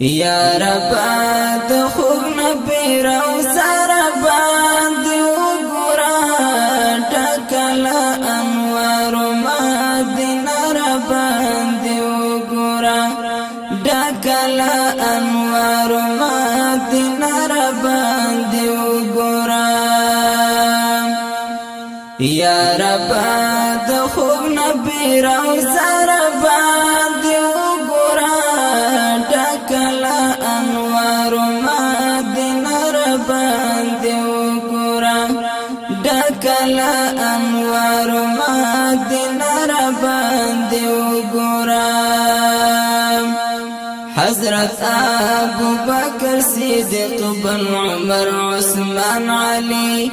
یا رب د خوګ نه پیرو سره باندې وګورا ټکل انوار ما دین را باندې وګورا ټکل انوار ما دین را باندې وګورا یا رب د خوګ نه پیرو سره حضرت ابو بكر صدیق بن عمر عثمان علی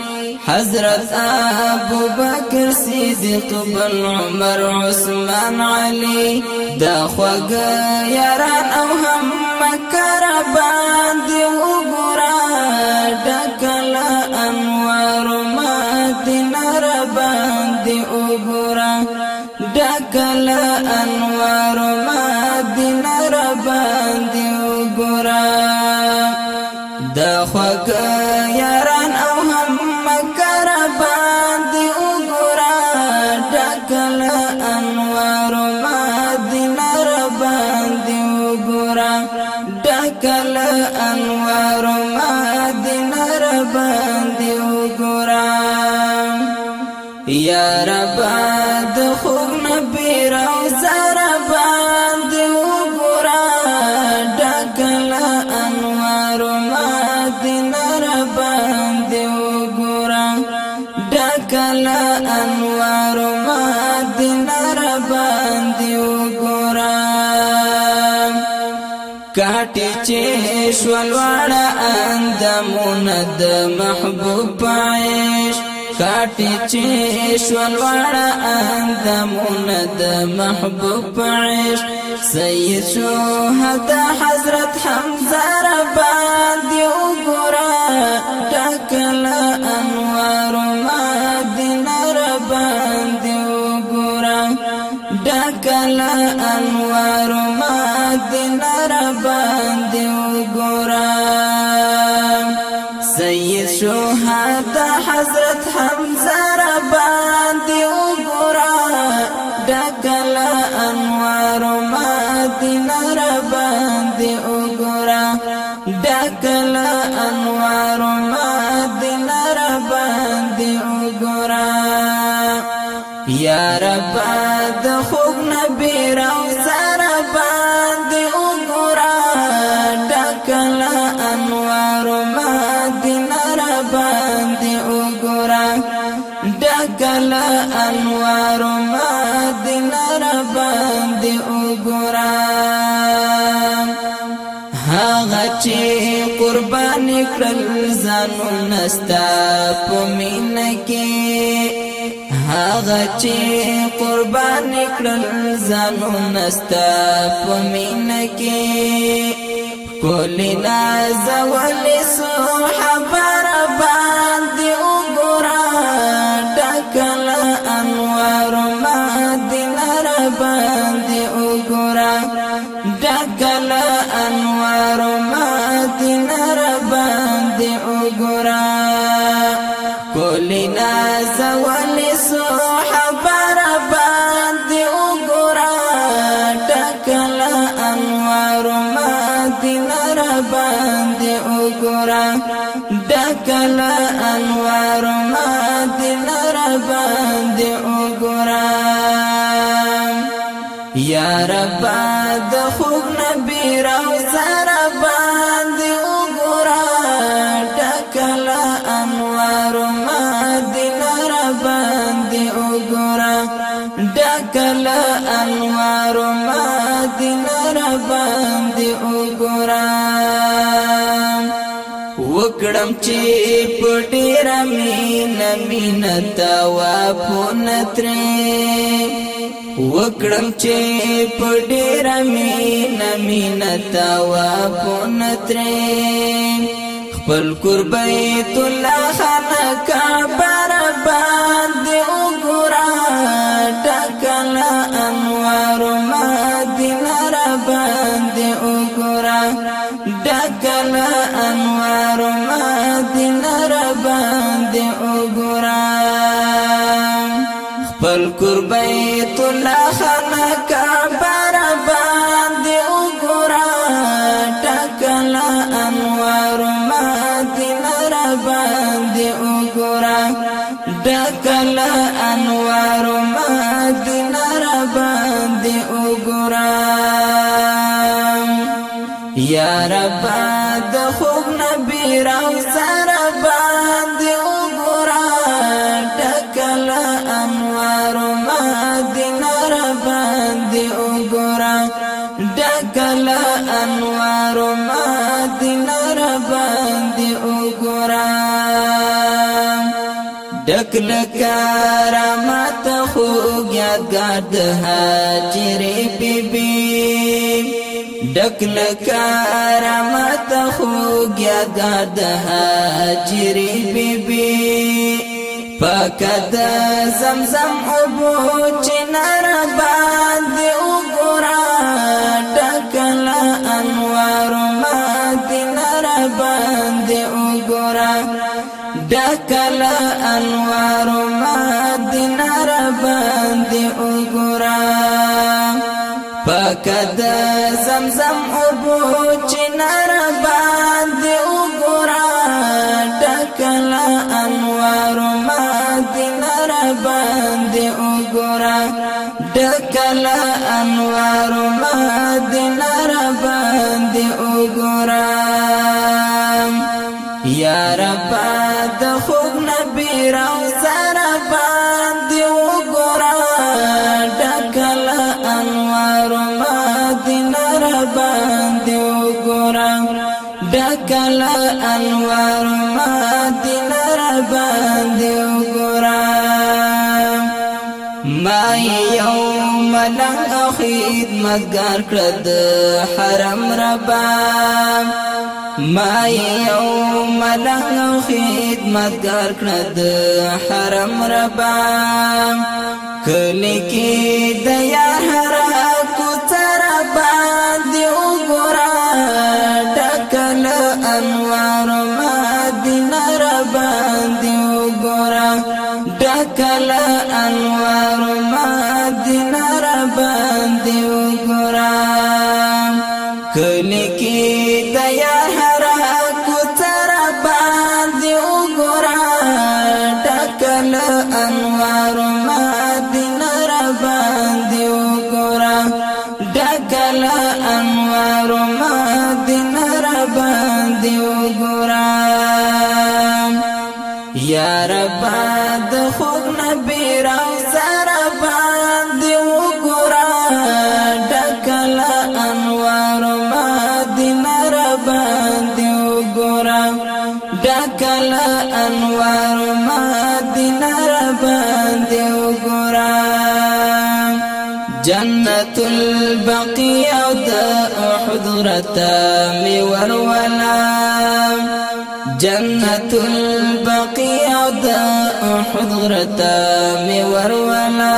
حضرت ابو بکر صدیق بن عمر عثمان علی دا خوګ یاران او هم مکر باندې وګرا ډکه لوړه أنت مند محبوب عيش خاتي تشيش شولوړه أنت مند محبوب عيش سيد شهد حزرة حمزه ربان دی وګرا ټکل انوار ما دین ربان دی وګرا ټکل انوار ما دین ربان دی ګورا یا رب د خوب نبی را سره باندې وګورا ډکل انوار ما دین را باندې وګورا ډکل انوار ما دین را باندې وګورا هغه چې قربان کړل زانو نستا پمین کې هغه چې قربان کړل زانو نستا پمین کې کولی نازول سبحان وګورا د کلا انوار ما دل را باندې وګورا یا رب کم چې پټیر مين مين تا وا فون تر وکړم چې پټیر مين مين تا وا فون تر خپل قربې تل خانه کا برابر دا کلا انوار مدینه را باندې وګورم یا رب د خوب نبی را سره باندې وګورم دا کلا انوار مدینه را باندې وګورم دا کلا انوار کرامت خو یادګار د هاجرې بیبي ډکل کرامت خو یادګار د هاجرې بیبي پاک د زمزم او بو چنار کلا انوار مدینہ را باندې وګرا پکد د زمزم او بوچ نار باندې وګرا ټکلا انوار مدینہ را باندې وګرا ټکلا انوار یا رب د خوب نبی راو سره باندې وګورا ډکل انوار مدینه را باندې وګورا ډکل انوار مدینه را باندې وګورا ما یو ملنګ خدمتګار کړ د حرم ربا ما یو ملنګ او خدمتګار کړه د حرم ربا کله کې د یا حرم له انوار مدینه را باندې وګورا ډکل انوار مدینه را باندې وګورا یا رب ته می ورونه جنت البقی او د احد غرتا می ورونه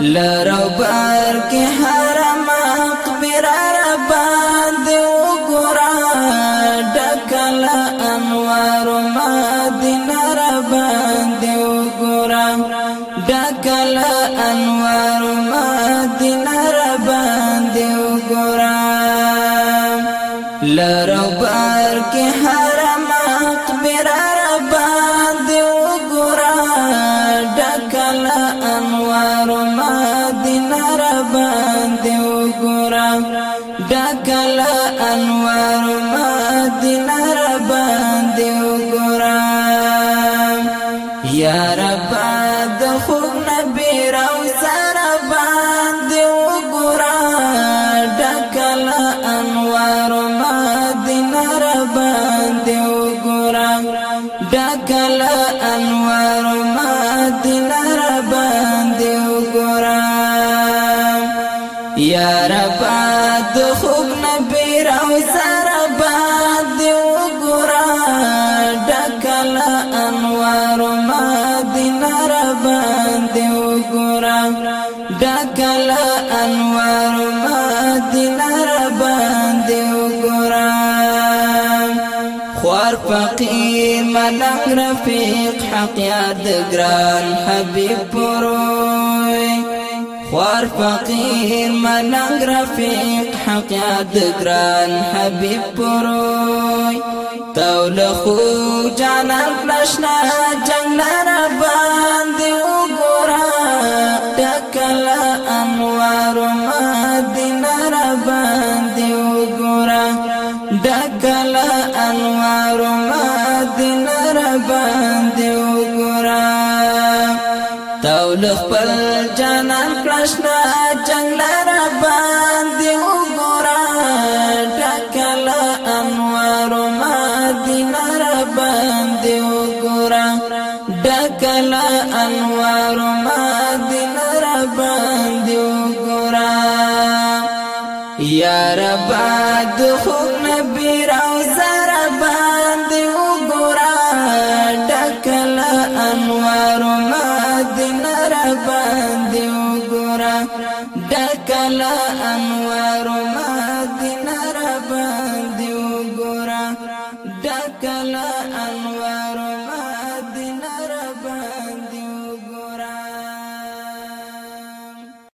لرو بار کې یا رب د خوب نبی راو سره باندې وګورا ډکل انوار مدینه را باندې وګورا ډکل انوار مدینه را باندې وګورا یا رب د خوب فقير ملک رفيق حق يا دقران حبيب بروي خوار فقير ملک رفيق حق يا دقران حبيب بروي تولخو جانا جانان پلشنا آباد